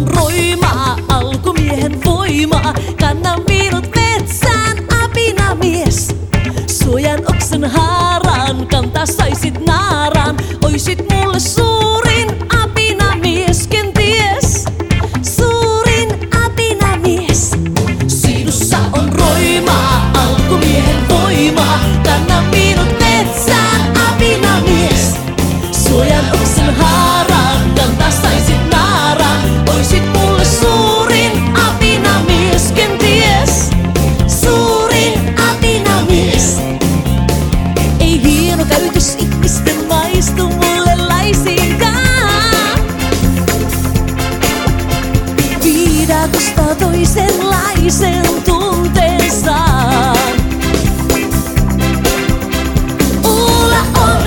on roimaa, alkumiehen voimaa. Kanna minut metsään, apina mies. Suojan oksen haaraan, kantaa saisit naaraan. Oisit mulle suurin apina mies, kenties. Suurin apina mies. Sinussa on roimaa, alkumiehen voimaa. Kanna minut metsään, apina mies. Suojan oksen haaraan. Viidakosta toisenlaisen tunteen saan. Ulla on.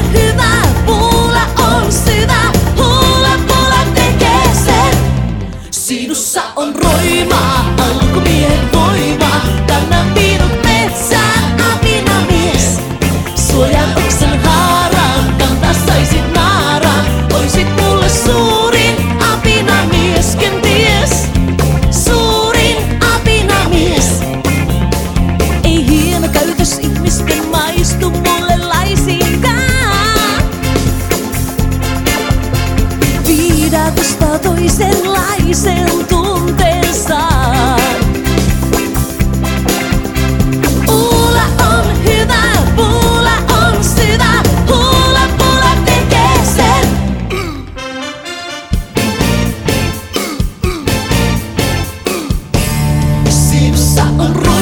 Sinussa on roimaa, alkumiehen sen tunteensa. Uula on hyvä, puula on syvä, huula puula tekee sen. Sipsa on ruoka.